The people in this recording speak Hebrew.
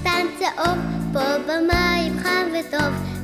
קטן צהוב, פה במים חם וטוב,